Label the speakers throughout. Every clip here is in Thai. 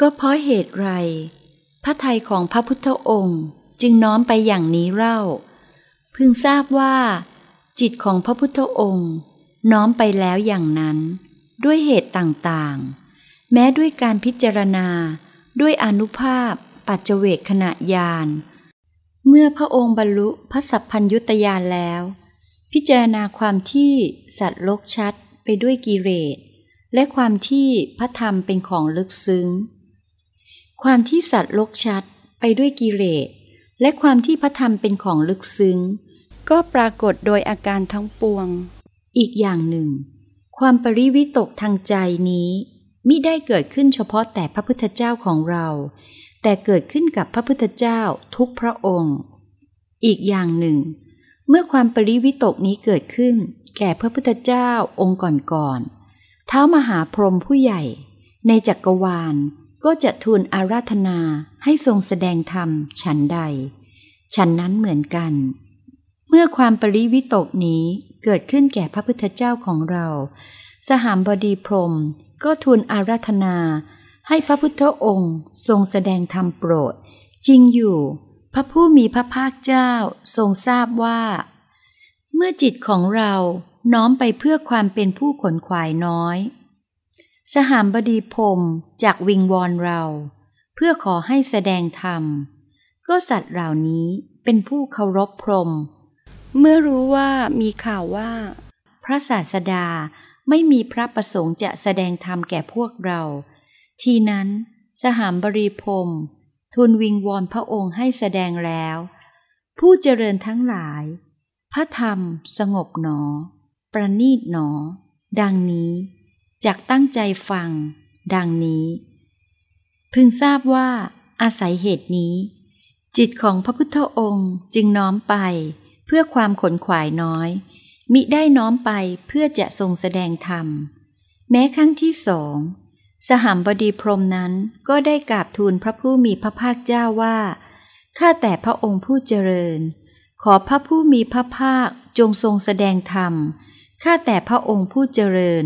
Speaker 1: ก็เพราะเหตุไร พระทัยของพระพุทธองค์จึงน้อมไปอย่างนี้เล่า พึงทราบว่า จิตของพระพุทธองค์ น้อมไปแล้วอย่างนั้น ด้วยเหตุต่างๆ แม้ด้วยการพิจารณา ด้วยอนุภาพ ปัจเจเวกขณะยานเมื่อพระองค์บรรลุพระสัพพัญยุตยานแล้ว พิจารณาความที่สัตว์ลกชัดไปด้วยกิเลสและความที่พระธรรมเป็นของลึกซึ้ง ความที่สัตว์ลกชัดไปด้วยกิเลสและความที่พระธรรมเป็นของลึกซึ้ง ก็ปรากฏโดยอาการทั้งปวง อีกอย่างหนึ่ง ความปริวิตกทางใจนี้มิได้เกิดขึ้นเฉพาะแต่พระพุทธเจ้าของเรา แต่เกิดขึ้นกับพระพุทธเจ้าทุกพระองค์ อีกอย่างหนึ่ง เมื่อความปริวิตกนี้เกิดขึ้น แก่พระพุทธเจ้าองค์ก่อนๆเท้ามหาพรหมผู้ใหญ่ ในจักรวาล ก็จะทูลอาราธนาให้ทรงแสดงธรรมฉันใด ฉันนั้นเหมือนกัน เมื่อความปริวิตกนี้เกิดขึ้นแก่พระพุทธเจ้าของเรา สหามบดีพรมก็ทูลอาราธนาให้พระพุทธองค์ทรงแสดงธรรมโปรด จริงอยู่ พระผู้มีพระภาคเจ้าทรงทราบว่า เมื่อจิตของเราน้อมไปเพื่อความเป็นผู้ขนขวายน้อย สหามบดีพรมจากวิงวอนเรา เพื่อขอให้แสดงธรรม ก็สัตว์เหล่านี้เป็นผู้เคารพพรหมเมื่อรู้ว่ามีข่าวว่า พระศาสดาไม่มีพระประสงค์จะแสดงธรรมแก่พวกเรา ทีนั้นสหามบรีพรมทูลวิงวอนพระองค์ให้แสดงแล้ว ผู้เจริญทั้งหลาย พระธรรมสงบหนอ ประนีตหนอ ดังนี้ จากตั้งใจฟัง ดังนี้ พึงทราบว่า อาศัยเหตุนี้ จิตของพระพุทธองค์จึงน้อมไปเพื่อความขนขวายน้อย มิได้น้อมไปเพื่อจะทรงแสดงธรรม แม้ครั้งที่สองสหามบดีพรมนั้นก็ได้กราบทูลพระผู้มีพระภาคเจ้าว่า ข้าแต่พระองค์ผู้เจริญ ขอพระผู้มีพระภาคจงทรงแสดงธรรม ข้าแต่พระองค์ผู้เจริญ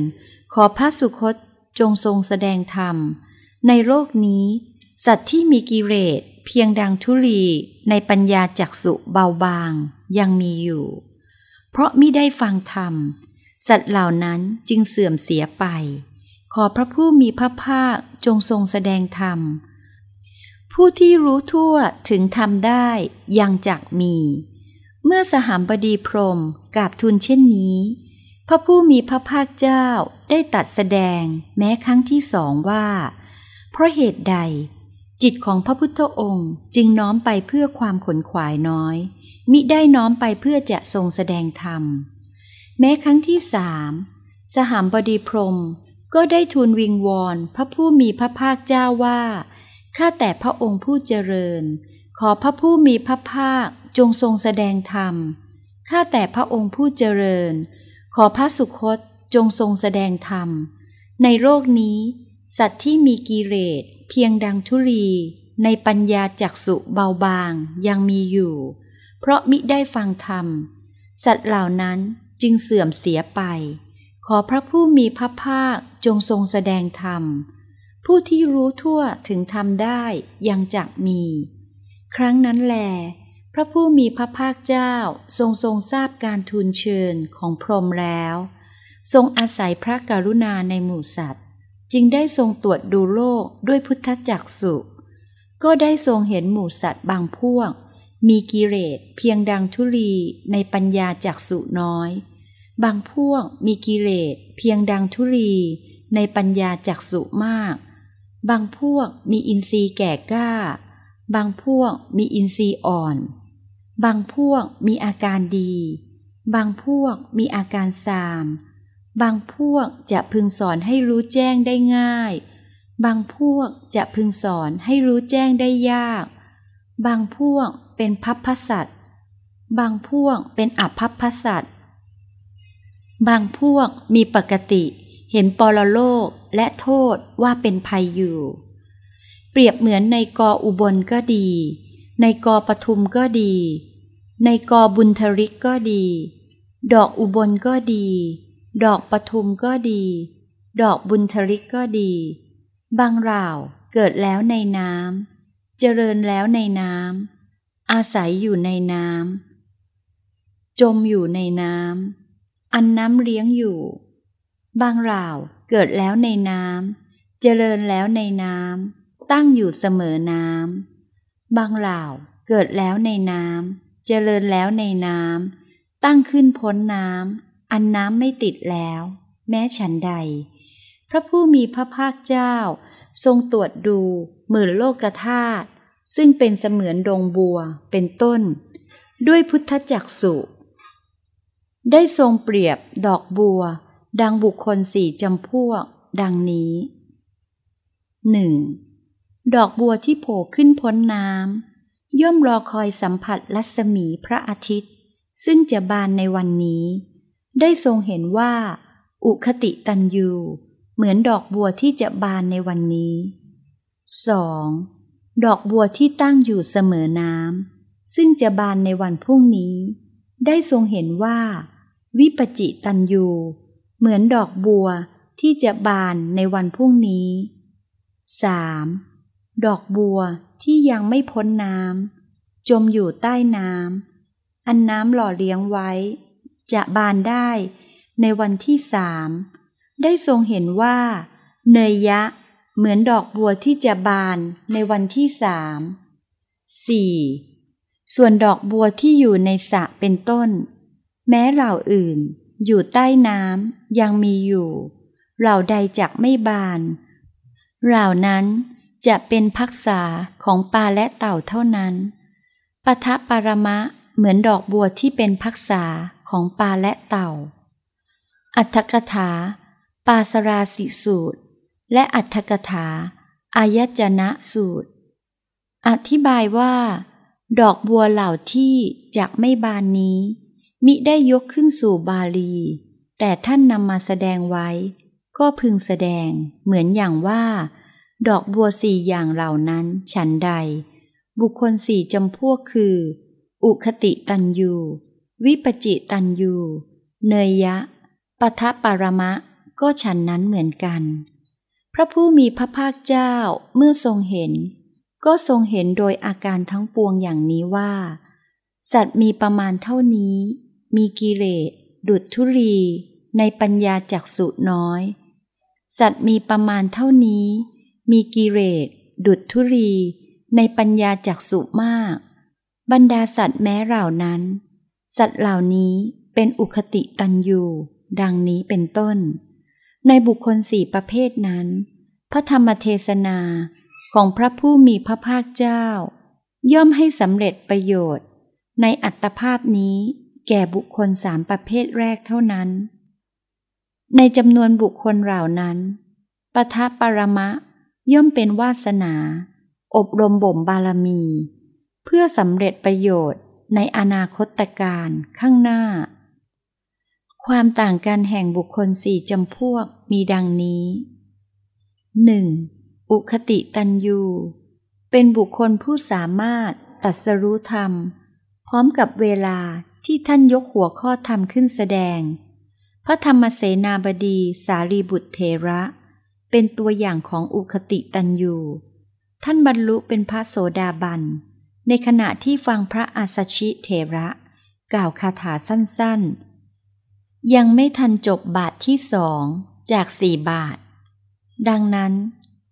Speaker 1: ขอพระสุคตจงทรงแสดงธรรม ในโลกนี้ สัตว์ที่มีกิเลสเพียงดังทุลีในปัญญาจักสุเบาบางยังมีอยู่ เพราะมิได้ฟังธรรม สัตว์เหล่านั้นจึงเสื่อมเสียไป ขอพระผู้มีพระภาคจงทรงแสดงธรรม ผู้ที่รู้ทั่วถึงธรรมได้ยังจักมี เมื่อสหามบดีพรมกราบทูลเช่นนี้ พระผู้มีพระภาคเจ้าได้ตัดแสดงแม้ครั้งที่สองว่า เพราะเหตุใด จิตของพระพุทธองค์จึงน้อมไปเพื่อความขนขวายน้อย มิได้น้อมไปเพื่อจะทรงแสดงธรรม แม้ครั้งที่สามสหามบดีพรมก็ได้ทูลวิงวอนพระผู้มีพระภาคเจ้าว่าข้าแต่พระองค์ผู้เจริญ ขอพระผู้มีพระภาคจงทรงแสดงธรรมข้าแต่พระองค์ผู้เจริญ ขอพระสุคตจงทรงแสดงธรรม ในโลกนี้ สัตว์ที่มีกิเลสเพียงดังทุลีในปัญญาจักสุเบาบางยังมีอยู่ เพราะมิได้ฟังธรรม สัตว์เหล่านั้นจึงเสื่อมเสียไป ขอพระผู้มีพระภาคจงทรงแสดงธรรม ผู้ที่รู้ทั่วถึงธรรมได้ยังจักมี ครั้งนั้นแล ระผู้มีพระภาคเจ้าทรงทรงทราบการทูลเชิญของพรหมแล้ว ทรงอาศัยพระกรุณาในหมู่สัตว์ จึงได้ทรงตรวจดูโลกด้วยพุทธจักสุก็ได้ทรงเห็นหมู่สัตว์บางพวก มีกิเลสเพียงดังทุลีในปัญญาจักสุน้อย บางพวกมีกิเลสเพียงดังทุลีในปัญญาจักสุมาก บางพวกมีอินทรีย์แก่กล้า บางพวกมีอินทรีย์อ่อน บางพวกมีอาการดี บางพวกมีอาการสาม บางพวกจะพึงสอนให้รู้แจ้งได้ง่าย บางพวกจะพึงสอนให้รู้แจ้งได้ยาก บางพวกเป็นพัพพสัตบางพวกเป็นอัพพัพพสัตบางพวกมีปกติ เห็นปรโลกและโทษว่าเป็นภัยอยู่ เปรียบเหมือนในกออุบลก็ดี ในกอปทุมก็ดี ในกอบุญทริกก็ดี ดอกอุบลก็ดี ดอกปทุมก็ดี ดอกบุญทริกก็ดี บางราวเกิดแล้วในน้ำเจริญแล้วในน้ำอาศัยอยู่ในน้ำจมอยู่ในน้ำอันน้ำเลี้ยงอยู่ บางราวเกิดแล้วในน้ำเจริญแล้วในน้ำตั้งอยู่เสมอน้ำบางราวเกิดแล้วในน้ำ เจริญแล้วในน้ำตั้งขึ้นพ้นน้ำอันน้ำไม่ติดแล้ว แม้ฉันใด พระผู้มีพระภาคเจ้า ทรงตรวจดู หมื่นโลกธาตุซึ่งเป็นเสมือนดงบัวเป็นต้น ด้วยพุทธจักสุได้ทรงเปรียบดอกบัว ดังบุคคลสี่จำพวก ดังนี้หนึ่งดอกบัวที่โผล่ขึ้นพ้นน้ำ ย่อมรอคอยสัมผัสรัศมีพระอาทิตย์ ซึ่งจะบานในวันนี้ ได้ทรงเห็นว่า อุคติตันยูเหมือนดอกบัวที่จะบานในวันนี้ 2. ดอกบัวที่ตั้งอยู่เสมอน้ำซึ่งจะบานในวันพรุ่งนี้ ได้ทรงเห็นว่า วิปจิตันยูเหมือนดอกบัวที่จะบานในวันพรุ่งนี้ 3. ดอกบัว ที่ยังไม่พ้นน้ำจมอยู่ใต้น้ำอันน้ำหล่อเลี้ยงไว้ จะบานได้ในวันที่สามได้ทรงเห็นว่า เนยยะเหมือนดอกบัวที่จะบานในวันที่สามสี่ส่วนดอกบัวที่อยู่ในสระเป็นต้น แม้เหล่าอื่นอยู่ใต้น้ำยังมีอยู่ เหล่าใดจักไม่บาน เหล่านั้น จะเป็นพักษาของปลาและเต่าเท่านั้นปะทะปารมะเหมือนดอกบัวที่เป็นพักษาของปลาและเต่า อัตถกถา ปาสราสิสูตร และอัตถกถา อายจนะสูตร อธิบายว่า ดอกบัวเหล่าที่จักไม่บานนี้ มิได้ยกขึ้นสู่บาลี แต่ท่านนำมาแสดงไว้ ก็พึงแสดงเหมือนอย่างว่า ดอกบัวสี่อย่างเหล่านั้นฉันใด บุคคลสี่จำพวกคือ อุคติตันยู วิปจิตันยู เนยยะปทะปารมะ ก็ฉันนั้นเหมือนกัน พระผู้มีพระภาคเจ้าเมื่อทรงเห็น ก็ทรงเห็นโดยอาการทั้งปวงอย่างนี้ว่า สัตว์มีประมาณเท่านี้ มีกิเลสดุดทุรี ในปัญญาจักสุน้อย สัตว์มีประมาณเท่านี้ มีกิเลสดุดทุรี ในปัญญาจักสุมาก บรรดาสัตว์แม้เหล่านั้น สัตว์เหล่านี้เป็นอุคติตันยูดังนี้เป็นต้น ในบุคคลสี่ประเภทนั้น พระธรรมเทศนาของพระผู้มีพระภาคเจ้า ย่อมให้สำเร็จประโยชน์ ในอัตภาพนี้แก่บุคคลสามประเภทแรกเท่านั้น ในจำนวนบุคคลเหล่านั้นปทะปรมะ ย่อมเป็นวาสนา อบรมบ่มบารมี เพื่อสำเร็จประโยชน์ในอนาคตการข้างหน้า ความต่างกันแห่งบุคคลสี่จำพวกมีดังนี้ 1. อุคติตันยู เป็นบุคคลผู้สามารถตัดสรู้ธรรม พร้อมกับเวลาที่ท่านยกหัวข้อธรรมขึ้นแสดง พระธรรมเสนาบดีสารีบุตรเทระ เป็นตัวอย่างของอุคติตันยูท่านบรรลุเป็นพระโสดาบัน ในขณะที่ฟังพระอาสชิเทระ กล่าวคาถาสั้นๆ ยังไม่ทันจบบาทที่สองจากสี่บาท ดังนั้น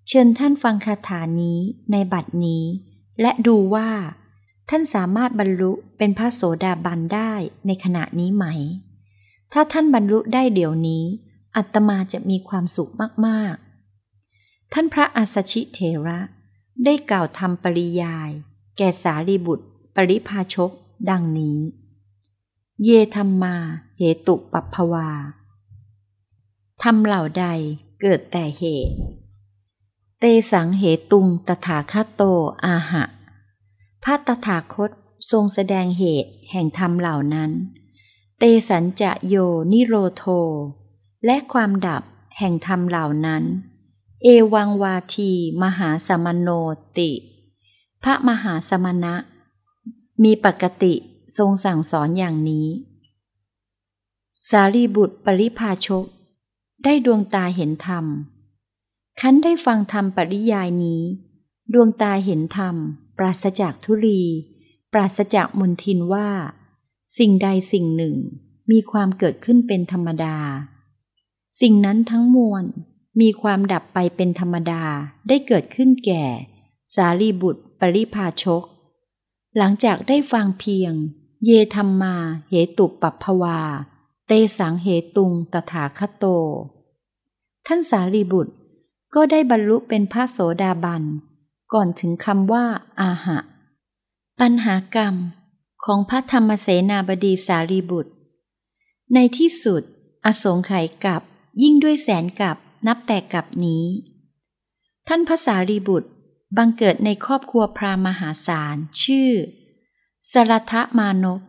Speaker 1: เชิญท่านฟังคาถานี้ในบัดนี้ และดูว่า ท่านสามารถบรรลุเป็นพระโสดาบันได้ในขณะนี้ไหม ถ้าท่านบรรลุได้เดี๋ยวนี้ อัตมาจะมีความสุขมากๆ ท่านพระอาสชิเถระ ได้กล่าวทำปริยาย แก่สารีบุตร ปริพาชก ดังนี้ เยธรรมมาเหตุปัปภวาทำเหล่าใดเกิดแต่เหตุ เตสังเหตุงตถาคตโตอาหะ พระตถาคตทรงแสดงเหตุแห่งธรรมเหล่านั้น เตสัญจะโยนิโรโท และความดับแห่งธรรมเหล่านั้น เอวังวาที มหาสมโนติ พระมหาสมณะ มีปกติทรงสั่งสอนอย่างนี้ สารีบุตรปริพาชก ได้ดวงตาเห็นธรรมคันได้ฟังธรรมปริยายนี้ ดวงตาเห็นธรรม ปราศจากทุรีปราศจากมนทินว่า สิ่งใดสิ่งหนึ่งมีความเกิดขึ้นเป็นธรรมดา สิ่งนั้นทั้งมวล มีความดับไปเป็นธรรมดาได้เกิดขึ้นแก่ สารีบุตรปริพาชก หลังจากได้ฟังเพียง เยธรรมมาเหตุปัปภวา เตสังเหตุงตถาคตโต ท่านสารีบุตรก็ได้บรรลุเป็นพระโสดาบัน ก่อนถึงคำว่า อาหะ ปัญหากรรมของพระธรรมเสนาบดีสารีบุตร ในที่สุด อสงไขยกับยิ่งด้วยแสนกับ นับแต่กับนี้ ท่านพระสารีบุตรบังเกิดในครอบครัวพราหมหาศาลชื่อ สรัทมานพ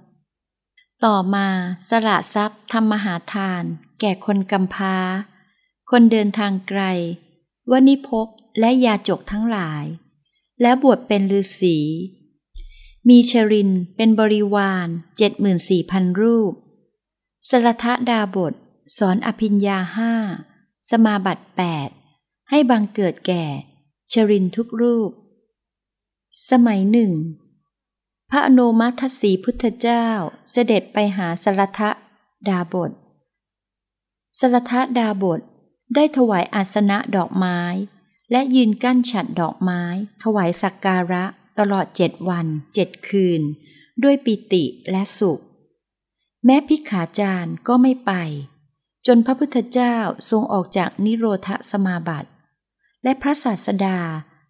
Speaker 1: ต่อมาสละทรัพย์ทำมหาทาน แก่คนกำพร้า คนเดินทางไกล วนิพกและยาจกทั้งหลาย และบวชเป็นฤาษีมีชรินเป็นบริวารเจ็ดหมื่นสี่พันรูป สรทะดาบท สอนอภิญญาห้า สมาบัติแปดให้บังเกิดแก่ ชรินทุกรูป สมัยหนึ่ง พระอนุมัติสีพุทธเจ้าเสด็จไปหาสรทะดาบทสรทะดาบทได้ถวายอาสนะดอกไม้ และยืนกั้นฉัดดอกไม้ ถวายสักการะตลอดเจ็ดวันเจ็ดคืน ด้วยปิติและสุข แม้พิกขาจารย์ก็ไม่ไป จนพระพุทธเจ้าทรงออกจากนิโรธสมาบัติ และพระศาสดา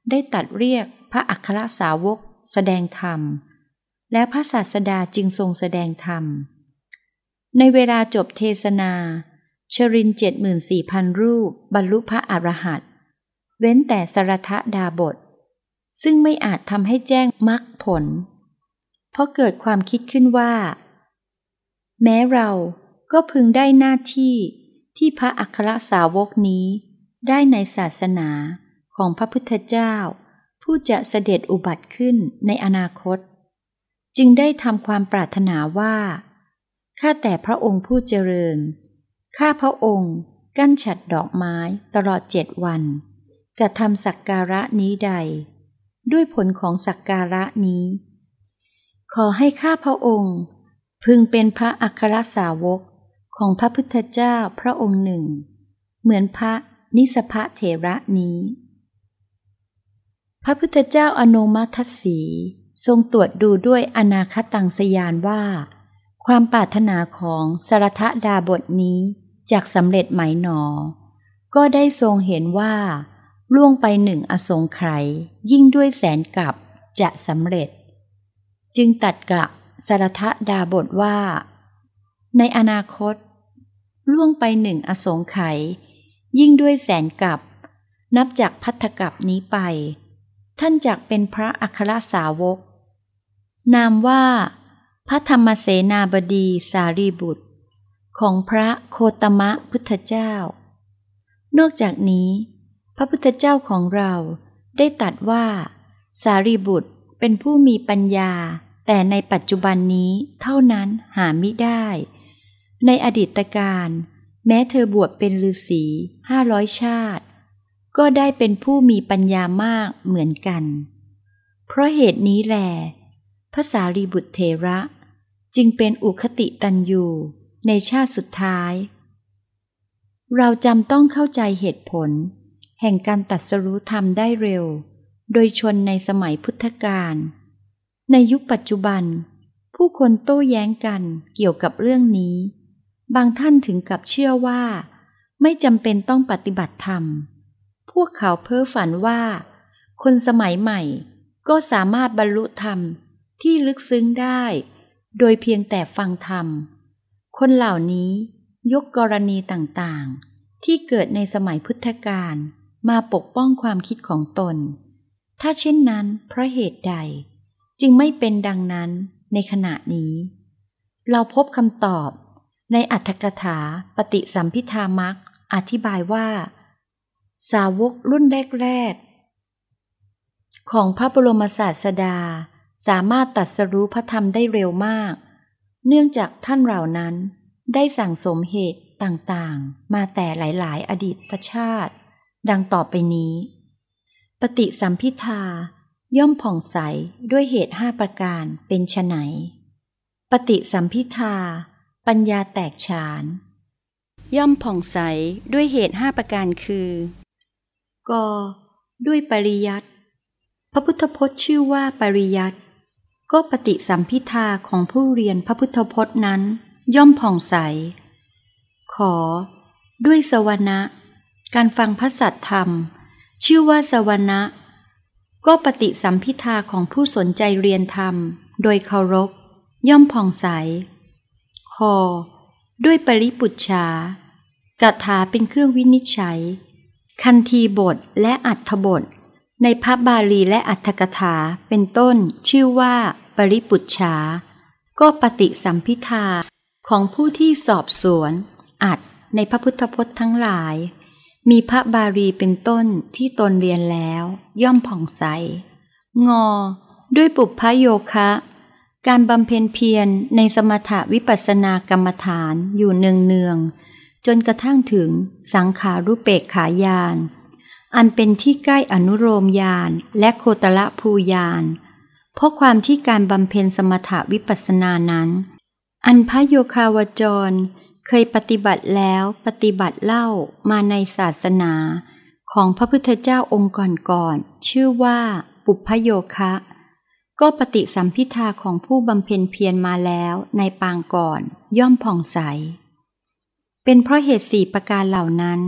Speaker 1: ได้ตัดเรียกพระอัครสาวก แสดงธรรม และพระศาสดาจึงทรงแสดงธรรม ในเวลาจบเทศนาชรินเจ็ดหมื่นสี่พันรูปบรรลุพระอรหันต์เว้นแต่สรทดาบท ซึ่งไม่อาจทำให้แจ้งมรรคผล เพราะเกิดความคิดขึ้นว่า แม้เรา ก็พึงได้หน้าที่ที่พระอัครสาวกนี้ได้ในศาสนาของพระพุทธเจ้า ผู้จะเสด็จอุบัติขึ้นในอนาคต จึงได้ทำความปรารถนาว่า ข้าแต่พระองค์ผู้เจริญ ข้าพระองค์กั้นฉัดดอกไม้ตลอดเจ็ดวัน กระทำสักการะนี้ใด ด้วยผลของสักการะนี้ ขอให้ข้าพระองค์ พึงเป็นพระอัครสาวก ของพระพุทธเจ้าพระองค์หนึ่ง เหมือนพระนิสพะเถระนี้ พระพุทธเจ้าอนุมัติสีทรงตรวจดูด้วยอนาคตังสยานว่า ความปรารถนาของสรทดาบทนี้จากสำเร็จไหมหนอ ก็ได้ทรงเห็นว่า ล่วงไปหนึ่งอสงไขยยิ่งด้วยแสนกับจะสำเร็จ จึงตัดกับสารทดาบทว่า ในอนาคต ล่วงไปหนึ่งอสงไขยยิ่งด้วยแสนกับนับจากพัทธกับนี้ไป ท่านจักเป็นพระอัครสาวก นามว่า พระธรรมเสนาบดีสารีบุตร ของพระโคตมะพุทธเจ้า นอกจากนี้ พระพุทธเจ้าของเราได้ตัดว่า สารีบุตรเป็นผู้มีปัญญา แต่ในปัจจุบันนี้เท่านั้นหาไม่ได้ ในอดีตการ แม้เธอบวชเป็นฤาษีห้าร้อยชาติ ก็ได้เป็นผู้มีปัญญามากเหมือนกัน เพราะเหตุนี้แหลพระสารีบุตรเทระจึงเป็นอุคติตันยูในชาติสุดท้าย เราจำต้องเข้าใจเหตุผล แห่งการตัดสรู้ธรรมได้เร็ว โดยชนในสมัยพุทธกาลในยุคปัจจุบัน ผู้คนโต้แย้งกันเกี่ยวกับเรื่องนี้ บางท่านถึงกับเชื่อว่า ไม่จำเป็นต้องปฏิบัติธรรม พวกเขาเพ้อฝันว่า คนสมัยใหม่ก็สามารถบรรลุธรรมที่ลึกซึ้งได้ โดยเพียงแต่ฟังธรรม คนเหล่านี้ยกกรณีต่างๆ ที่เกิดในสมัยพุทธกาลมาปกป้องความคิดของตน ถ้าเช่นนั้นเพราะเหตุใด จึงไม่เป็นดังนั้นในขณะนี้ เราพบคำตอบ ในอัตถกถาปฏิสัมพิธามักอธิบายว่า สาวกรุ่นแรกๆ ของพระบรมศาสดาสามารถตัดสรู้พระธรรมได้เร็วมาก เนื่องจากท่านเหล่านั้นได้สั่งสมเหตุต่างๆ มาแต่หลายๆ อดีตชาติ ดังต่อไปนี้ ปฏิสัมพิทาย่อมผ่องใสด้วยเหตุห้าประการเป็นไฉนปฏิสัมพิทา ปัญญาแตกฉาน ย่อมผ่องใสด้วยเหตุห้าประการคือ ก ด้วยปริยัติพระพุทธพจน์ชื่อว่าปริยัติก็ปฏิสัมพิทาของผู้เรียนพระพุทธพจน์นั้น ย่อมผ่องใส ขอ ด้วยสวนะการฟังพระสัตธรรม ชื่อว่าสวนะก็ปฏิสัมพิทาของผู้สนใจเรียนธรรม โดยเคารพ ย่อมผ่องใส คอด้วยปริปุจฉากถาเป็นเครื่องวินิจฉัย คันธีบทและอัฏฐบท ในพระบาลีและอัฏฐกถาเป็นต้นชื่อว่าปริปุจฉา ก็ปฏิสัมพิทาของผู้ที่สอบสวน อัดในพระพุทธพจน์ทั้งหลาย มีพระบาลีเป็นต้นที่ตนเรียนแล้ว ย่อมผ่องใส งอ ด้วยปุพพโยคะ การบำเพ็ญเพียรในสมถวิปัสสนากรรมฐานอยู่เนืองเนืองจนกระทั่งถึงสังขารุเปกขายาน อันเป็นที่ใกล้อนุโลมยานและโคตละภูยานเพราะความที่การบำเพ็ญสมถวิปัสสนานั้น อันพระโยคาวจรเคยปฏิบัติแล้วปฏิบัติเล่ามาในศาสนาของพระพุทธเจ้าองค์ก่อนๆชื่อว่าปุพพโยคะ ก็ปฏิสัมพิทาของผู้บำเพ็ญเพียรมาแล้วในปางก่อนย่อมผ่องใส เป็นเพราะเหตุสี่ประการเหล่านั้น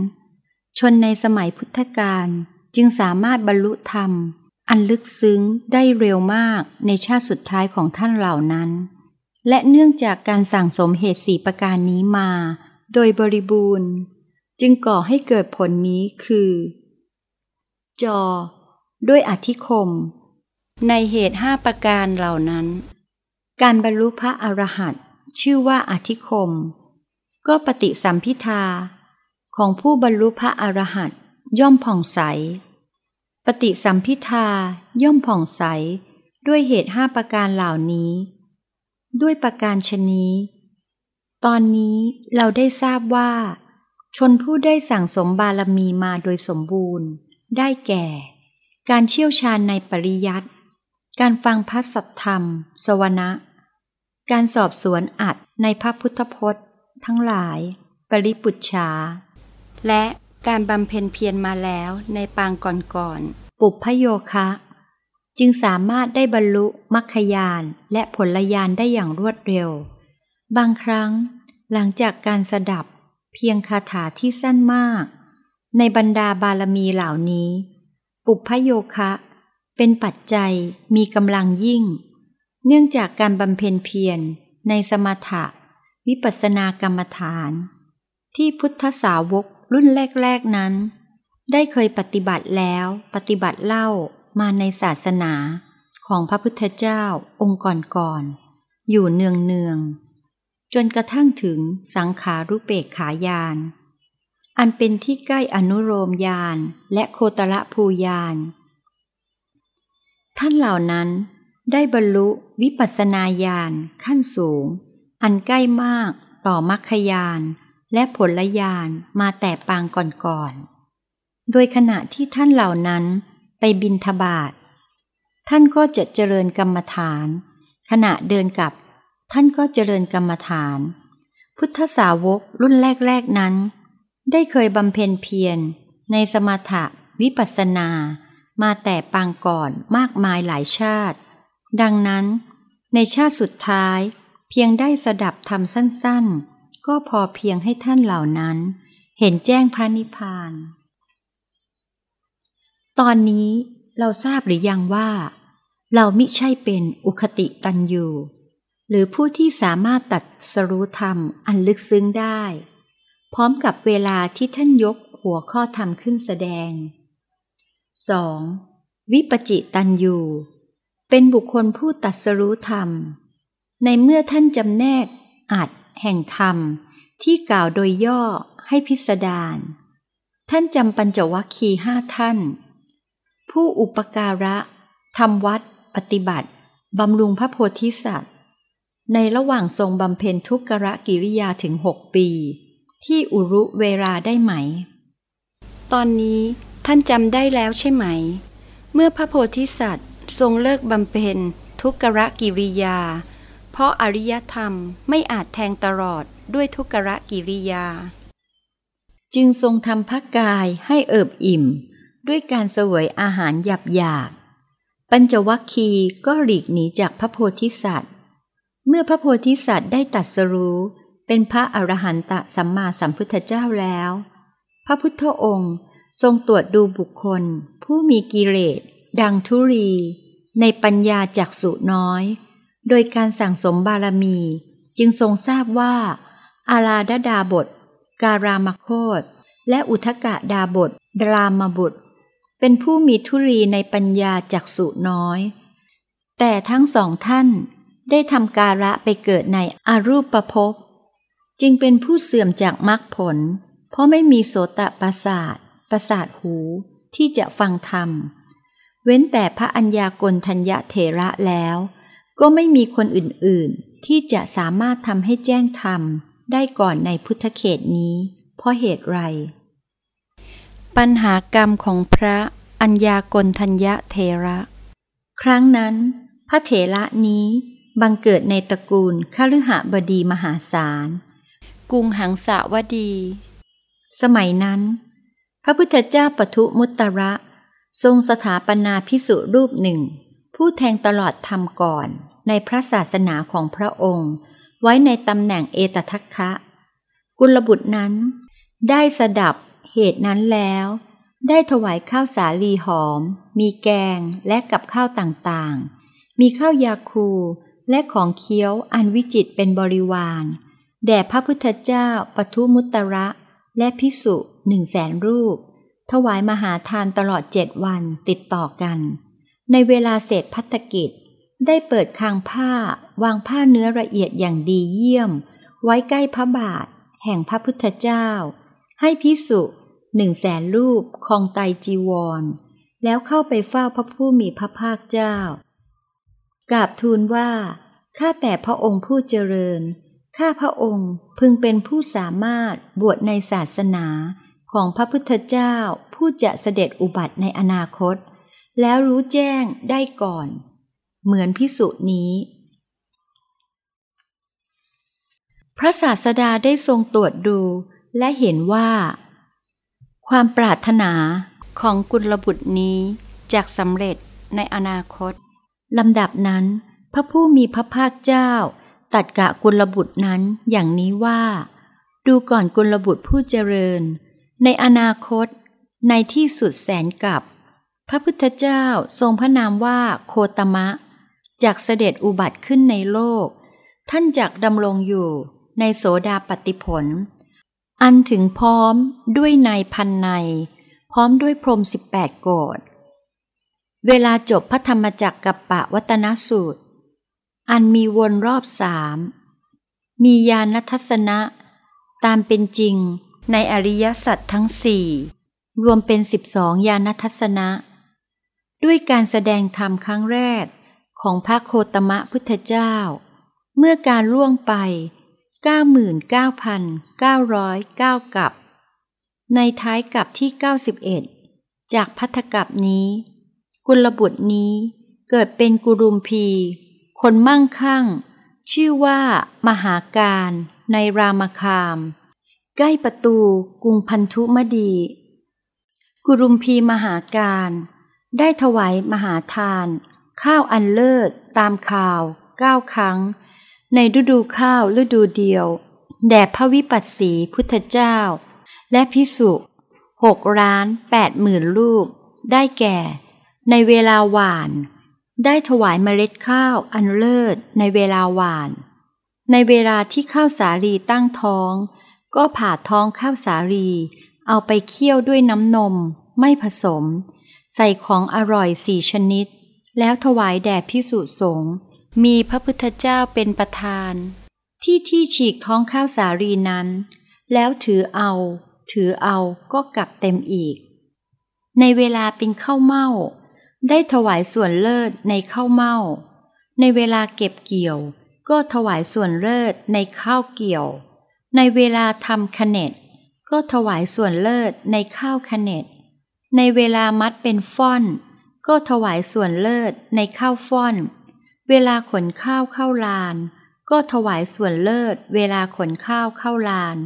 Speaker 1: ชนในสมัยพุทธกาลจึงสามารถบรรลุธรรม อันลึกซึ้งได้เร็วมากในชาติสุดท้ายของท่านเหล่านั้น และเนื่องจากการสั่งสมเหตุสี่ประการนี้มา โดยบริบูรณ์ จึงก่อให้เกิดผลนี้คือ จอ ด้วยอธิคม ในเหตุห้าประการเหล่านั้น การบรรลุพระอรหันต์ชื่อว่าอธิคม ก็ปฏิสัมพิทาของผู้บรรลุพระอรหันต์ย่อมผ่องใส ปฏิสัมพิทาย่อมผ่องใสด้วยเหตุห้าประการเหล่านี้ ด้วยประการชนี้ ตอนนี้เราได้ทราบว่า ชนผู้ได้สั่งสมบารมีมาโดยสมบูรณ์ ได้แก่ การเชี่ยวชาญในปริยัติ การฟังพระสัทธรรม สวนะ การสอบสวนอัดในพระพุทธพจน์ ทั้งหลาย ปริปุจฉา และการบำเพ็ญเพียรมาแล้วในปางก่อนๆ ปุพพโยคะ จึงสามารถได้บรรลุมัคคยานและผลยานได้อย่างรวดเร็ว บางครั้งหลังจากการสดับเพียงคาถาที่สั้นมาก ในบรรดาบารมีเหล่านี้ ปุพพโยคะ เป็นปัจจัยมีกำลังยิ่ง เนื่องจากการบำเพ็ญเพียรในสมถะ วิปัสสนากรรมฐาน ที่พุทธสาวกรุ่นแรก ๆนั้น ได้เคยปฏิบัติแล้วปฏิบัติเล่ามาในศาสนาของพระพุทธเจ้าองค์ก่อนๆอยู่เนืองๆจนกระทั่งถึงสังขารุเปกขายาน อันเป็นที่ใกล้อนุโลมยานและโคตรภูยาน ท่านเหล่านั้นได้บรรลุวิปัสสนาญาณขั้นสูง อันใกล้มากต่อมรรคยานและผลยานมาแต่ปางก่อนๆ โดยขณะที่ท่านเหล่านั้นไปบินทบาทท่านก็จะเจริญกรรมฐาน ขณะเดินกลับ ท่านก็เจริญกรรมฐาน พุทธสาวกรุ่นแรก ๆ นั้น ได้เคยบำเพ็ญเพียรในสมถะวิปัสสนา มาแต่ปางก่อนมากมายหลายชาติ ดังนั้น ในชาติสุดท้าย เพียงได้สดับธรรมสั้นๆ ก็พอเพียงให้ท่านเหล่านั้น เห็นแจ้งพระนิพพาน ตอนนี้เราทราบหรือยังว่า เรามิใช่เป็นอุคติตันยูหรือผู้ที่สามารถตัดสรู้ธรรมอันลึกซึ้งได้ พร้อมกับเวลาที่ท่านยกหัวข้อธรรมขึ้นแสดง 2. วิปจิตันยูเป็นบุคคลผู้ตัดสรู้ธรรม ในเมื่อท่านจำแนกอัดแห่งธรรม ที่กล่าวโดยย่อให้พิสดารท่านจำปัญจวัคคีห้าท่าน ผู้อุปการะทำวัดปฏิบัติบำรุงพระโพธิสัตว์ ในระหว่างทรงบำเพ็ญทุกขะกิริยาถึงหกปี ที่อุรุเวลาได้ไหม ตอนนี้
Speaker 2: ท่านจำได้แล้วใช่ไหม เมื่อพระโพธิสัตว์ทรงเลิกบำเพ็ญ ทุกรกิริยา เพราะอริยธรรมไม่อาจแทงตลอดด้วยทุกรกิริยา
Speaker 1: จึงทรงทำพระกายให้เอิบอิ่ม ด้วยการเสวยอาหารหยาบหยาบปัญจวัคคีย์ก็หลีกหนีจากพระโพธิสัตว์ เมื่อพระโพธิสัตว์ได้ตัดสรู้เป็นพระอรหันตสัมมาสัมพุทธเจ้าแล้ว พระพุทธองค์ ทรงตรวจดูบุคคล ผู้มีกิเลส ดังทุรี ในปัญญาจักสุน้อย โดยการสั่งสมบารมี จึงทรงทราบว่า อาลาดดาบท การามโคตและอุทกะดาบทดรามบุตร เป็นผู้มีทุรีในปัญญาจักสุน้อย แต่ทั้งสองท่านได้ทำการะไปเกิดในอารูปประพจึงเป็นผู้เสื่อมจากมรรคผล เพราะไม่มีโสตประสาท ประสาทหูที่จะฟังธรรม เว้นแต่พระอัญญากลทัญญเถระแล้ว ก็ไม่มีคนอื่นๆ ที่จะสามารถทำให้แจ้งธรรมได้ก่อนในพุทธเขตนี้ เพราะเหตุไร
Speaker 2: ปัญหากรรมของพระอัญญากลทัญญเถระ
Speaker 1: ครั้งนั้น พระเถระนี้บังเกิดในตระกูลขฤหบดีมหาศาล
Speaker 2: กรุงหังสาวดี
Speaker 1: สมัยนั้น พระพุทธเจ้าปทุมุตระ ทรงสถาปนาพิสุรูปหนึ่ง ผู้แทงตลอดธรรมก่อนในพระศาสนาของพระองค์ ไว้ในตำแหน่งเอตทัคคะ กุลบุตรนั้น ได้สดับเหตุนั้นแล้ว ได้ถวายข้าวสาลีหอม มีแกงและกับข้าวต่างๆ มีข้าวยาคูและของเคี้ยวอันวิจิตเป็นบริวาร แด่พระพุทธเจ้าปทุมุตระและพิสุ หนึ่งแสนรูป ถวายมหาทานตลอดเจ็ดวันติดต่อกัน ในเวลาเศษพัฒกิจ ได้เปิดคางผ้าวางผ้าเนื้อละเอียดอย่างดีเยี่ยม ไว้ใกล้พระบาท แห่งพระพุทธเจ้า ให้พิสุหนึ่งแสนรูปคองไตจีวร แล้วเข้าไปเฝ้าพระผู้มีพระภาคเจ้ากราบทูลว่า ข้าแต่พระองค์ผู้เจริญ ข้าพระองค์พึงเป็นผู้สามารถบวชในศาสนา ของพระพุทธเจ้าผู้จะเสด็จอุบัติในอนาคต แล้วรู้แจ้งได้ก่อน เหมือนพิสุนี้ พระศาสดาได้ทรงตรวจดูและเห็นว่า ความปรารถนา
Speaker 2: ของกุลบุตรนี้จากสำเร็จในอนาคต
Speaker 1: ลำดับนั้น พระผู้มีพระภาคเจ้า ตัดกะกุลบุตรนั้นอย่างนี้ว่า ดูก่อนกุลบุตรผู้เจริญ ในอนาคต ในที่สุดแสนกับ พระพุทธเจ้าทรงพระนามว่าโคตมะ จากเสด็จอุบัติขึ้นในโลก ท่านจักดำรงอยู่ในโสดาปฏิผล อันถึงพร้อมด้วยนายพันใน พร้อมด้วยพรมสิบแปดโกดเวลาจบพระธรรมจักรกับปะวัตนสูตร อันมีวนรอบสาม มียานทัศนะ ตามเป็นจริง ในอริยสัจทั้งสี่รวมเป็นสิบสองยานทัศนะ ด้วยการแสดงธรรมครั้งแรกของพระโคตมะพุทธเจ้า เมื่อการล่วงไป 99,909กับ ในท้ายกับที่ 91 จากพัทธกับนี้ กุลบุตรนี้เกิดเป็นกุรุมพี คนมั่งคั่ง ชื่อว่ามหาการในรามคาม ใกล้ประตูกรุงพันธุมดี กุรุมพีมหาการ ได้ถวายมหาทาน ข้าวอันเลิศตามข่าวเก้าครั้ง ในฤดูข้าวฤดูเดียว แด่พระวิปัสสีพุทธเจ้า และพิสุหกล้านแปดหมื่นลูก ได้แก่ ในเวลาหวาน ได้ถวายเมล็ดข้าวอันเลิศในเวลาหวาน ในเวลาที่ข้าวสาลีตั้งท้อง ก็ผ่าท้องข้าวสาลี เอาไปเคี่ยวด้วยน้ำนม ไม่ผสม ใส่ของอร่อยสี่ชนิด แล้วถวายแด่พิสุสงฆ์มีพระพุทธเจ้าเป็นประธาน ที่ที่ฉีกท้องข้าวสาลีนั้น แล้วถือเอา ถือเอาก็กลับเต็มอีก ในเวลาเป็นข้าวเม่า ได้ถวายส่วนเลิศในข้าวเม่า ในเวลาเก็บเกี่ยว ก็ถวายส่วนเลิศในข้าวเกี่ยว ในเวลาทำขเนตก็ถวายส่วนเลิศในข้าวขเนตในเวลามัดเป็นฟ่อน ก็ถวายส่วนเลิศในข้าวฟ่อน เวลาขนข้าวเข้าลาน ก็ถวายส่วนเลิศ เวลาขนข้าวเข้าลาน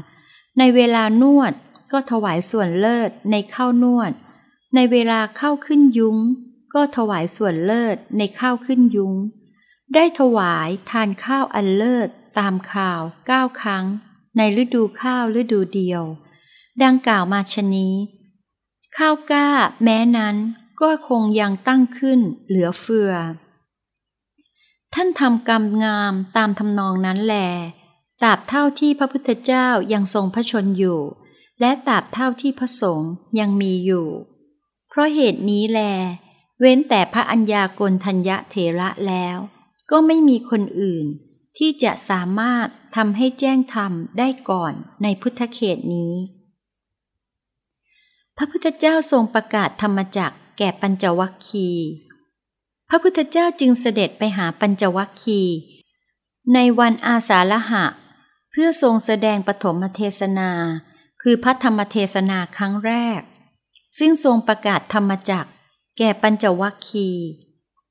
Speaker 1: ในเวลานวดก็ถวายส่วนเลิศในข้าวนวด ในเวลาเข้าขึ้นยุ้ง ก็ถวายส่วนเลิศในข้าวขึ้นยุ้ง ได้ถวายทานข้าวอันเลิศตามข่าวเก้าครั้ง ในฤดูข้าวฤดูเดียว ดังกล่าวมาชนี้ ข้าวกล้าแม้นั้นก็คงยังตั้งขึ้นเหลือเฟือ ท่านทำกรรมงามตามทำนองนั้นแลตราบเท่าที่พระพุทธเจ้ายังทรงพระชนอยู่ และตราบเท่าที่พระสงฆ์ยังมีอยู่ เพราะเหตุนี้แล เว้นแต่พระัญญากลทัญญะเถระแล้ว ก็ไม่มีคนอื่นที่จะสามารถ ทำให้แจ้งธรรมได้ก่อนในพุทธเขตนี้ พระพุทธเจ้าทรงประกาศธรรมจักแก่ปัญจวัคคีพระพุทธเจ้าจึงเสด็จไปหาปัญจวัคคีในวันอาสาฬหะ เพื่อทรงแสดงปฐมเทศนา คือพระธรรมเทศนาครั้งแรก ซึ่งทรงประกาศธรรมจักแก่ปัญจวัคคี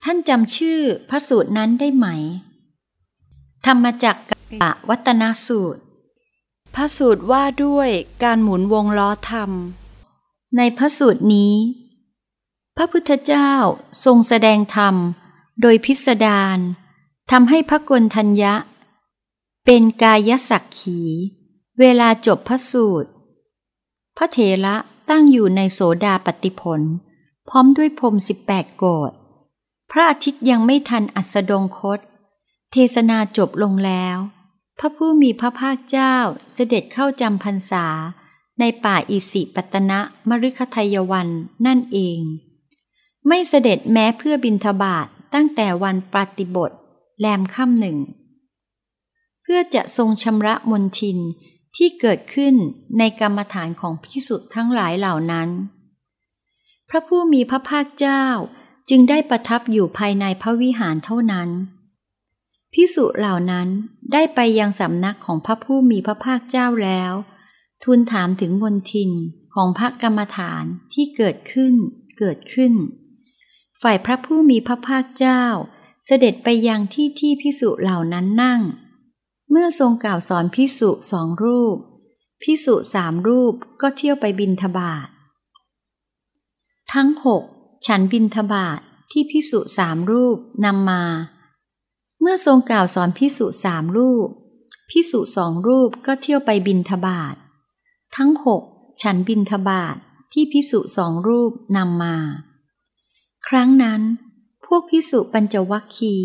Speaker 1: ท่านจำชื่อพระสูตรนั้นได้ไหม ธรรมจัก กะวัตนสูตร
Speaker 2: พระสูตรว่าด้วยการหมุนวงล้อธรรม
Speaker 1: ในพระสูตรนี้ พระพุทธเจ้าทรงแสดงธรรมโดยพิสดารทำให้พระกนทัญญะ เป็นกายสักขี เวลาจบพระสูตร พระเถระตั้งอยู่ในโสดาปฏิผล พร้อมด้วยพรมสิบแปดโกดพระอาทิตย์ยังไม่ทันอัสดงคต เทศนาจบลงแล้ว พระผู้มีพระภาคเจ้าเสด็จเข้าจำพรรษา ในป่าอิสิปตนะมฤคทายวันนั่นเอง ไม่เสด็จแม้เพื่อบินทบาทตั้งแต่วันปฏิบทแรมค่ำหนึ่ง เพื่อจะทรงชำระมนทินที่เกิดขึ้นในกรรมฐานของพิสุทธ์ทั้งหลายเหล่านั้น พระผู้มีพระภาคเจ้าจึงได้ประทับอยู่ภายในพระวิหารเท่านั้น พิสุเหล่านั้นได้ไปยังสำนักของพระผู้มีพระภาคเจ้าแล้ว ทูลถามถึงมนทินของพระกรรมฐานที่เกิดขึ้น เกิดขึ้น ฝ่ายพระผู้มีพระภาคเจ้า เสด็จไปยังที่ที่พิสุเหล่านั้นนั่ง เมื่อทรงกล่าวสอนพิสุสองรูป พิสุสามรูปก็เที่ยวไปบินทบาททั้งหกฉันบินทบาทที่พิสุสามรูปนำมา เมื่อทรงกล่าวสอนพิสุสามรูป พิสุสองรูปก็เที่ยวไปบินทบาททั้งหกฉันบินทบาทที่พิสุสองรูปนำมา ครั้งนั้น พวกพิสุปัญจวัคคี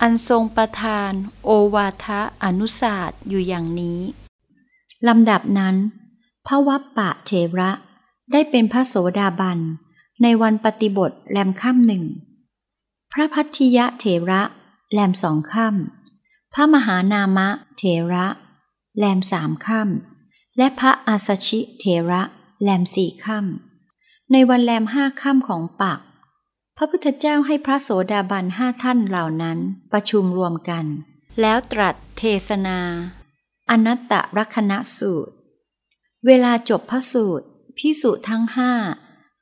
Speaker 2: อันทรงประทาน โอวาทะอนุศาสตร์อยู่อย่างนี้
Speaker 1: ลำดับนั้นพระวัปปะเทระได้เป็นพระโสดาบัน ในวันปฏิบทแรมค่ำหนึ่ง พระพัทธิยะเถระ แรมสองค่ำพระมหานามะเถระ แรมสามค่ำและพระอาสชิเถระ แรมสี่ค่ำในวันแรมห้าค่ำของปัก พระพุทธเจ้าให้พระโสดาบันห้าท่านเหล่านั้นประชุมรวมกัน
Speaker 2: แล้วตรัสเทศนา
Speaker 1: อนัตตรักณสูตร เวลาจบพระสูตรพิสุทั้งห้า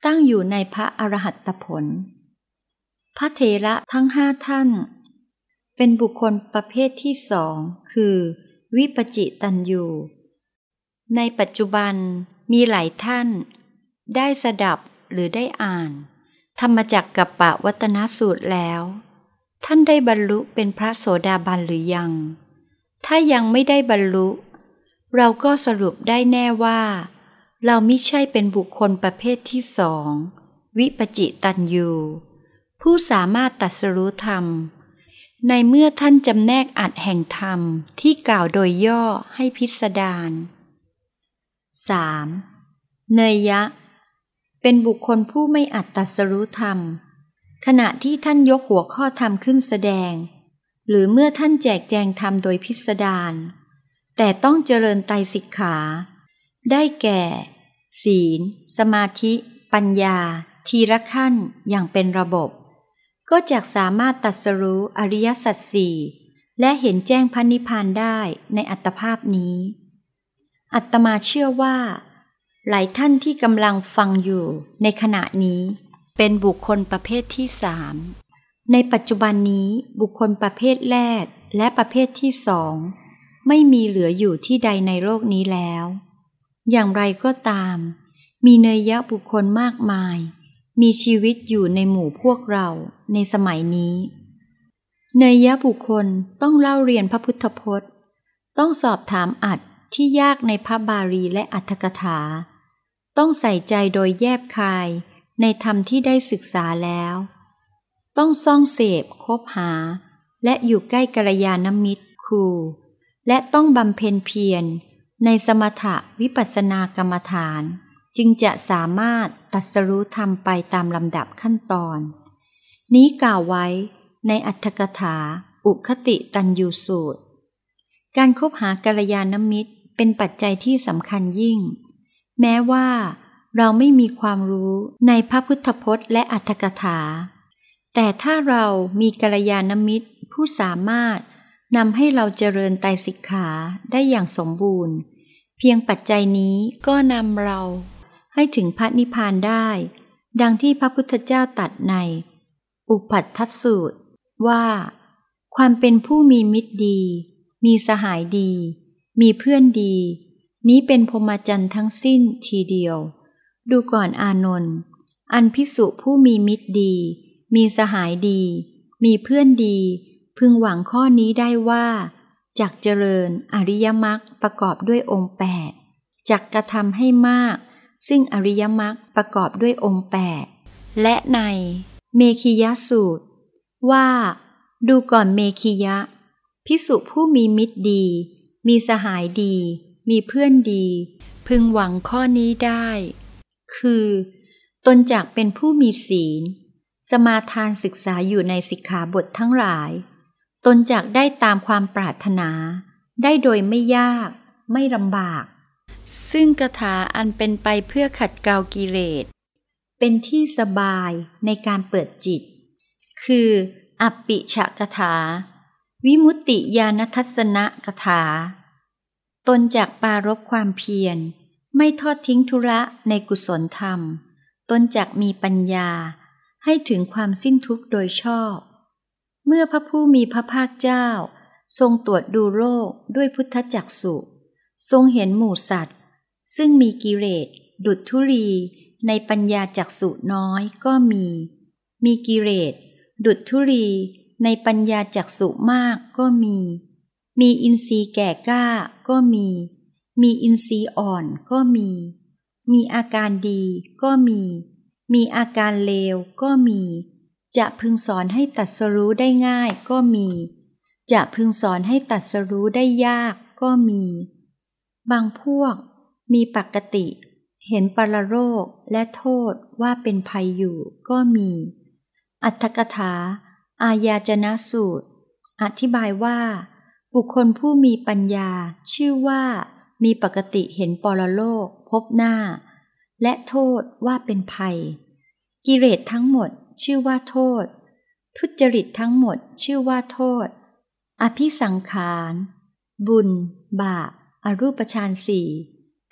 Speaker 1: ตั้งอยู่ในพระอรหัตผล พระเถระทั้งห้าท่าน เป็นบุคคลประเภทที่สองคือ วิปจิตันยูในปัจจุบันมีหลายท่าน ได้สดับหรือได้อ่าน ธรรมจักกับปะวัตนสูตรแล้ว ท่านได้บรรลุเป็นพระโสดาบันหรือยัง ถ้ายังไม่ได้บรรลุ เราก็สรุปได้แน่ว่า เราไม่ใช่เป็นบุคคลประเภทที่สอง วิปจิตันยูผู้สามารถตัดสรู้ธรรม ในเมื่อท่านจำแนกอัดแห่งธรรมที่กล่าวโดยย่อให้พิสดาร 3. เนยยะ เป็นบุคคลผู้ไม่อัดตัสรู้ธรรม ขณะที่ท่านยกหัวข้อธรรมขึ้นแสดง หรือเมื่อท่านแจกแจงธรรมโดยพิสดารแต่ต้องเจริญไตสิกขา ได้แก่ ศีล สมาธิ ปัญญา ทีละขั้นอย่างเป็นระบบ ก็จะสามารถตัดสรู้อริยสัจสี่และเห็นแจ้งพันนิพานได้ในอัตภาพนี้ อัตมาเชื่อว่า หลายท่านที่กำลังฟังอยู่ในขณะนี้
Speaker 2: เป็นบุคคลประเภทที่สาม
Speaker 1: ในปัจจุบันนี้บุคคลประเภทแรกและประเภทที่สองไม่มีเหลืออยู่ที่ใดในโลกนี้แล้ว อย่างไรก็ตาม มีเนยยะบุคคลมากมาย มีชีวิตอยู่ในหมู่พวกเราในสมัยนี้เนยยะบุคคลต้องเล่าเรียนพระพุทธพจน์ ต้องสอบถามอัดที่ยากในพระบาลีและอัตถกถา ต้องใส่ใจโดยแยบคายในธรรมที่ได้ศึกษาแล้ว ต้องซ่องเสพคบหา และอยู่ใกล้กัลยาณมิตรครู และต้องบำเพ็ญเพียรในสมถะวิปัสสนากรรมฐาน จึงจะสามารถ ตัดสรู้ธรรมไปตามลำดับขั้นตอน นี้กล่าวไว้ในอัตถกถา อุคติตันยูสูตร การคบหากัลยาณมิตรเป็นปัจจัยที่สำคัญยิ่ง แม้ว่าเราไม่มีความรู้ในพระพุทธพจน์และอัตถกถา แต่ถ้าเรามีกัลยาณมิตรผู้สามารถนำให้เราเจริญไตรสิกขาได้อย่างสมบูรณ์ เพียงปัจจัยนี้ก็นำเรา ให้ถึงพระนิพพานได้ ดังที่พระพุทธเจ้าตัดใน อุปัฏฐสูตร ว่า ความเป็นผู้มีมิตรดี มีสหายดี มีเพื่อนดี นี้เป็นพรหมจรรย์ทั้งสิ้นทีเดียว ดูก่อนอานนท์อันพิสุผู้มีมิตรดี มีสหายดี มีเพื่อนดี พึงหวังข้อนี้ได้ว่าจากเจริญอริยมรรคประกอบด้วยองค์แปดจากกระทำให้มาก ซึ่งอริยมรรคประกอบด้วยองค์แปดและในเมขียสูตร ว่า ดูก่อนเมขียะ พิสุผู้มีมิตรดี มีสหายดี มีเพื่อนดี
Speaker 2: พึงหวังข้อนี้ได้
Speaker 1: คือ ตนจากเป็นผู้มีศีล สมาทานศึกษาอยู่ในสิกขาบททั้งหลาย ตนจากได้ตามความปรารถนา ได้โดยไม่ยาก ไม่ลำบาก
Speaker 2: ซึ่งคาถาอันเป็นไปเพื่อขัดเกลากิเลส
Speaker 1: เป็นที่สบายในการเปิดจิต คืออปปิฉกถา วิมุตติญาณทัศนกถา ตนจากปารบความเพียร ไม่ทอดทิ้งธุระในกุศลธรรม ตนจากมีปัญญาให้ถึงความสิ้นทุกข์โดยชอบ เมื่อพระผู้มีพระภาคเจ้า ทรงตรวจดูโลกด้วยพุทธจักสุ ทรงเห็นหมู่สัตว์ ซึ่งมีกิเลสดุจธุรีในปัญญาจักสุน้อยก็มี มีกิเลสดุจธุรีในปัญญาจักสุมากก็มี มีอินทรีย์แก่กล้าก็มี มีอินทรีย์อ่อนก็มี มีอาการดีก็มี มีอาการเลวก็มี จะพึงสอนให้ตัดสรู้ได้ง่ายก็มี จะพึงสอนให้ตัดสรู้ได้ยากก็มี บางพวกมีปกติ เห็นปรโรคและโทษว่าเป็นภัยอยู่ก็มี อัตถกถา อายาจนะสูตร อธิบายว่า บุคคลผู้มีปัญญาชื่อว่ามีปกติเห็นปรโลกพบหน้า และโทษว่าเป็นภัย กิเลสทั้งหมดชื่อว่าโทษ ทุจริตทั้งหมดชื่อว่าโทษ อภิสังขาร บุญ บาป อรูปฌานสี่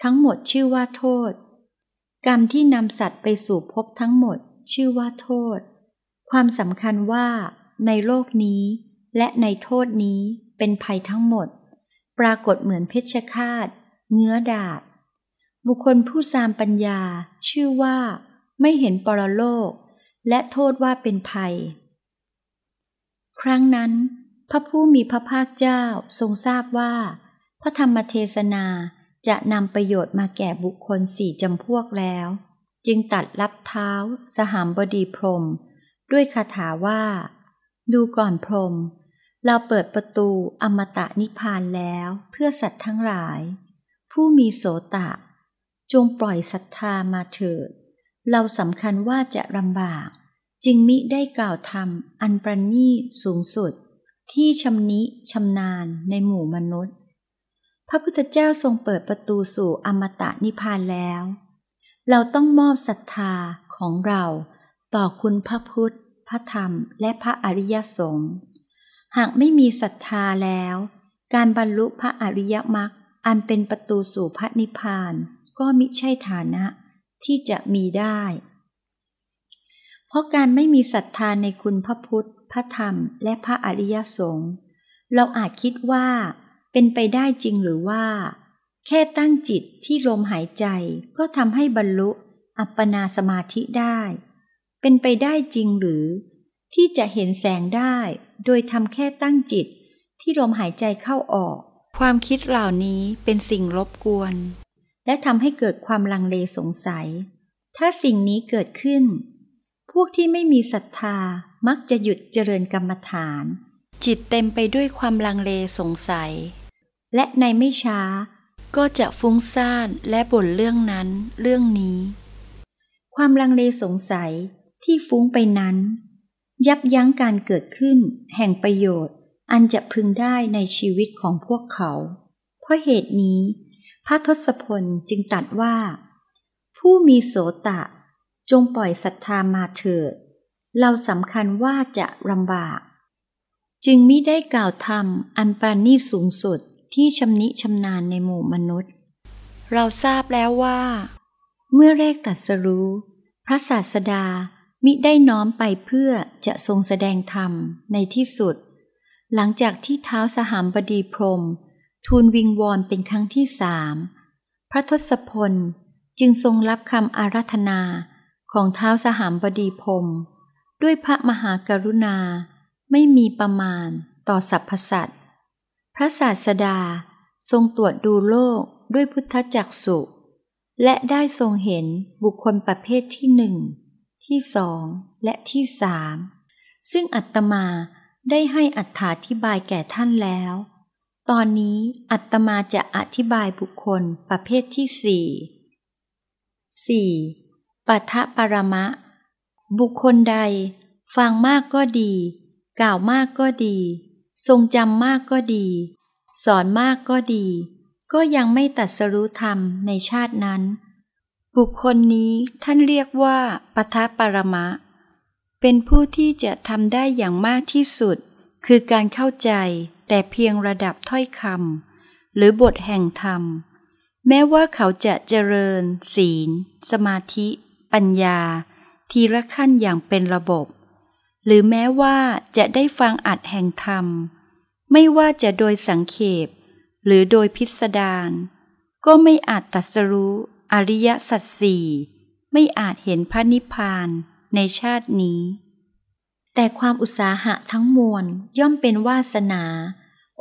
Speaker 1: ทั้งหมดชื่อว่าโทษ กรรมที่นำสัตว์ไปสู่ภพทั้งหมดชื่อว่าโทษ ความสำคัญว่าในโลกนี้และในโทษนี้เป็นภัยทั้งหมด ปรากฏเหมือนเพชฌฆาต เงื้อดาบ บุคคลผู้สามปัญญาชื่อว่า ไม่เห็นปรโลก และโทษว่าเป็นภัย ครั้งนั้น พระผู้มีพระภาคเจ้าทรงทราบว่า พระธรรมเทศนาจะนำประโยชน์มาแก่บุคคลสี่จำพวกแล้ว จึงตัดรับเท้า สหามบดีพรม ด้วยคาถาว่า ดูก่อนพรม เราเปิดประตูอมตะนิพพานแล้วเพื่อสัตว์ทั้งหลาย ผู้มีโสตะ จงปล่อยศรัทธามาเถิด เราสำคัญว่าจะลำบาก จึงมิได้กล่าวธรรมอันประณีสูงสุด ที่ชำนิชำนาญในหมู่มนุษย์ พระพุทธเจ้าทรงเปิดประตูสู่อมตะนิพพานแล้ว เราต้องมอบศรัทธาของเราต่อคุณพระพุทธ พระธรรม และพระอริยสงฆ์ หากไม่มีศรัทธาแล้ว การบรรลุพระอริยมรรคอันเป็นประตูสู่พระนิพพาน ก็มิใช่ฐานะที่จะมีได้ เพราะการไม่มีศรัทธาในคุณพระพุทธ พระธรรม และพระอริยสงฆ์ เราอาจคิดว่า เป็นไปได้จริงหรือว่า แค่ตั้งจิตที่ลมหายใจก็ทำให้บรรลุอัปปนาสมาธิได้ เป็นไปได้จริงหรือ ที่จะเห็นแสงได้ โดยทำแค่ตั้งจิตที่ลมหายใจเข้าออก
Speaker 2: ความคิดเหล่านี้เป็นสิ่งรบกวน
Speaker 1: และทำให้เกิดความลังเลสงสัย ถ้าสิ่งนี้เกิดขึ้น พวกที่ไม่มีศรัทธามักจะหยุดเจริญกรรมฐาน
Speaker 2: จิตเต็มไปด้วยความลังเลสงสัย
Speaker 1: และในไม่ช้า
Speaker 2: ก็จะฟุ้งซ่านและบ่นเรื่องนั้นเรื่องนี้
Speaker 1: ความลังเลสงสัยที่ฟุ้งไปนั้น ยับยั้งการเกิดขึ้น แห่งประโยชน์ อันจะพึงได้ในชีวิตของพวกเขา เพราะเหตุนี้ พระทศพลจึงตัดว่า ผู้มีโสตะ จงปล่อยศรัทธามาเถิด เราสำคัญว่าจะลำบาก จึงมิได้กล่าวธรรมอันปานีสูงสุด ที่ชำนิชำนาญในหมู่มนุษย์
Speaker 2: เราทราบแล้วว่า
Speaker 1: เมื่อแรกตัดสรู้ พระศาสดามิได้น้อมไปเพื่อจะทรงแสดงธรรมในที่สุด หลังจากที่เท้าสหามบดีพรม ทูลวิงวอนเป็นครั้งที่สามพระทศพลจึงทรงรับคำอารัธนาของเท้าสหามบดีพรมด้วยพระมหากรุณาไม่มีประมาณต่อสรรพสัตว์ ระศาสดาทรงตรวจดูโลกด้วยพุทธจักสุ และได้ทรงเห็นบุคคลประเภทที่หนึ่ง ที่สองและที่สามซึ่งอัตมาได้ให้อัถาธิบายแก่ท่านแล้ว ตอนนี้อัตมาจะอธิบายบุคคลประเภทที่สี่สี่ปัทะปรมะ บุคคลใด ฟังมากก็ดี กล่าวมากก็ดี ทรงจำมากก็ดี สอนมากก็ดี ก็ยังไม่ตัดสรู้ธรรมในชาตินั้น บุคคลนี้ท่านเรียกว่าปทะปรมะ เป็นผู้ที่จะทำได้อย่างมากที่สุด คือการเข้าใจแต่เพียงระดับถ้อยคำหรือบทแห่งธรรม แม้ว่าเขาจะเจริญ ศีล สมาธิ ปัญญา ทีละขั้นอย่างเป็นระบบ หรือแม้ว่าจะได้ฟังอัดแห่งธรรม ไม่ว่าจะโดยสังเขปหรือโดยพิสดารก็ไม่อาจตัดสรู้อริยสัจสี่ไม่อาจเห็นพระนิพพานในชาตินี้ แต่ความอุตสาหะทั้งมวลย่อมเป็นวาสนา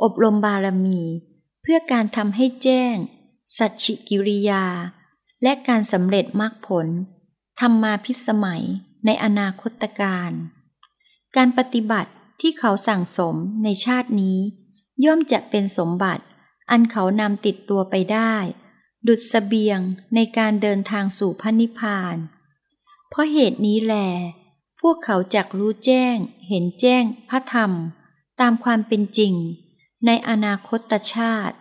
Speaker 1: อบรมบารมี เพื่อการทำให้แจ้ง สัจฉิกิริยา และการสำเร็จมรรคผลทำมาพิสมัยในอนาคตการ การปฏิบัติที่เขาสั่งสมในชาตินี้ ย่อมจะเป็นสมบัติ อันเขานำติดตัวไปได้ ดุดสเสบียงในการเดินทางสู่พระนิพพาน เพราะเหตุนี้แล พวกเขาจักรู้แจ้ง เห็นแจ้งพระธรรม ตามความเป็นจริง ในอนาคตชาติ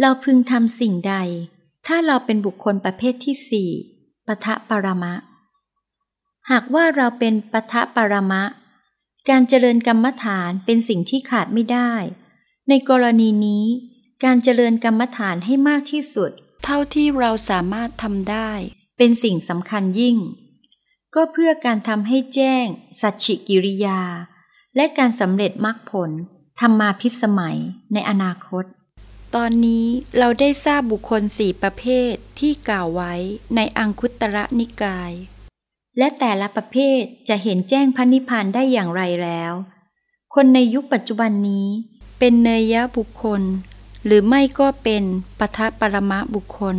Speaker 1: เราพึงทำสิ่งใด ถ้าเราเป็นบุคคลประเภทที่สี่ปทะปรมะ หากว่าเราเป็นปทะปรมะ การเจริญกรรมฐานเป็นสิ่งที่ขาดไม่ได้ ในกรณีนี้ การเจริญกรรมฐานให้มากที่สุด เท่าที่เราสามารถทำได้ เป็นสิ่งสำคัญยิ่ง ก็เพื่อการทำให้แจ้ง สัจฉิกิริยา และการสำเร็จมรรคผลทำมาพิสมัยในอนาคต ตอนนี้เราได้ทราบบุคคลสี่ประเภทที่กล่าวไว้ในอังคุตระนิกาย และแต่ละประเภทจะเห็นแจ้งพระนิพพานได้อย่างไรแล้ว คนในยุคปัจจุบันนี้ เป็นเนยยะบุคคล หรือไม่ก็เป็นปทะปรมะบุคคล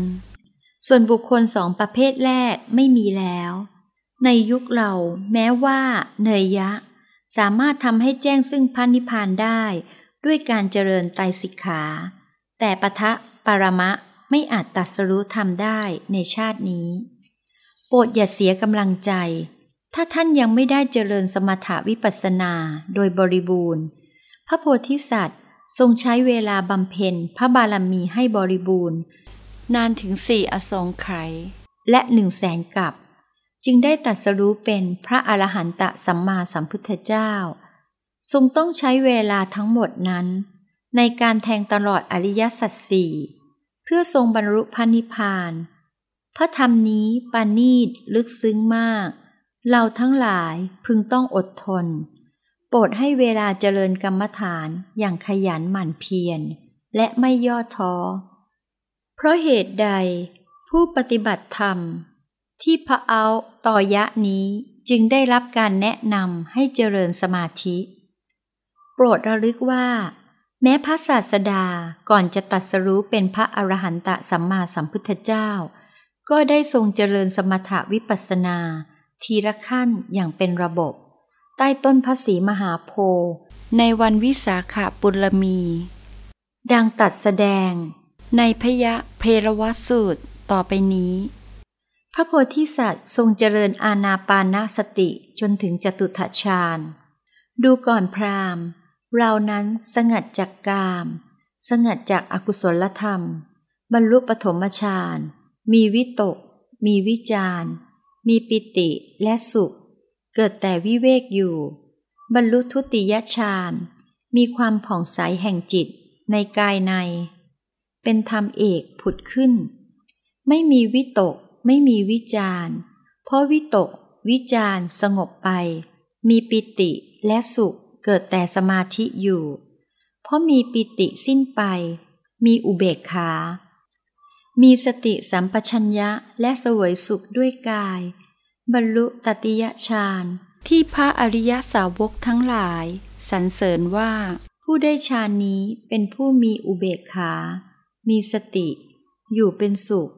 Speaker 1: ส่วนบุคคลสองประเภทแรกไม่มีแล้ว ในยุคเราแม้ว่าเนยยะ สามารถทำให้แจ้งซึ่งพระนิพพานได้ ด้วยการเจริญไตรสิกขา แต่ปทะปรมะไม่อาจตัดสรู้ทำได้ในชาตินี้ รดอย่าเสียกำลังใจ ถ้าท่านยังไม่ได้เจริญสมถาวิปัสสนาโดยบริบูรณ์ พระโพธิสัตว์ทรงใช้เวลาบำเพ็ญพระบารมีให้บริบูรณ์ นานถึงสี่อสงไขยและหนึ่งแสนกับ จึงได้ตรัสรู้เป็นพระอรหันตสัมมาสัมพุทธเจ้า ทรงต้องใช้เวลาทั้งหมดนั้น ในการแทงตลอดอริยสัจสี่เพื่อพื่อทรงบรรลุพระนิพพาน พระธรรมนี้ปานีตลึกซึ้งมาก เราทั้งหลายพึงต้องอดทน โปรดให้เวลาเจริญกรรมฐานอย่างขยันหมั่นเพียร และไม่ย่อท้อ เพราะเหตุใดผู้ปฏิบัติธรรม ที่พระเอาต่อยะนี้จึงได้รับการแนะนำให้เจริญสมาธิ โปรดระลึกว่า แม้พระศาสดาก่อนจะตัดสรู้เป็นพระอรหันตสัมมาสัมพุทธเจ้า ก็ได้ทรงเจริญสมถะวิปัสนา ทีละขั้นอย่างเป็นระบบ ใต้ต้นพระศรีมหาโพธิ์ในวันวิสาขาปุรมี ดังตัดแสดง ในพยะเพรวสูตรต่อไปนี้ พระโพธิสัตว์ทรงเจริญอาณาปานาสติจนถึงจตุถฌานดูก่อนพราหมณ์ เรานั้นสงัดจากกาม สงัดจากอากุศลธรรม บรรลุปฐมฌาน มีวิตก มีวิจารมีปิติและสุข เกิดแต่วิเวกอยู่ บรรลุทุติยฌานมีความผ่องใสแห่งจิตในกายใน เป็นธรรมเอกผุดขึ้น ไม่มีวิตก ไม่มีวิจารเพราะวิตก วิจารสงบไป มีปิติและสุขเกิดแต่สมาธิอยู่ เพราะมีปิติสิ้นไป มีอุเบกขา มีสติสัมปชัญญะและสวยสุขด้วยกาย บรรลุตติยฌานที่พระอริยสาวกทั้งหลายสรรเสริญว่า ผู้ได้ฌานนี้เป็นผู้มีอุเบกขา มีสติ อยู่เป็นสุข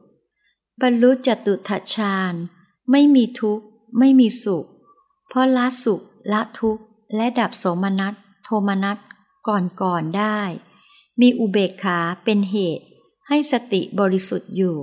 Speaker 1: บรรลุจตุถฌานไม่มีทุกข์ ไม่มีสุข เพราะละสุขละทุกข์ และดับโสมนัสโทมนัสก่อนก่อนได้ มีอุเบกขาเป็นเหตุ ให้สติบริสุทธิ์อยู่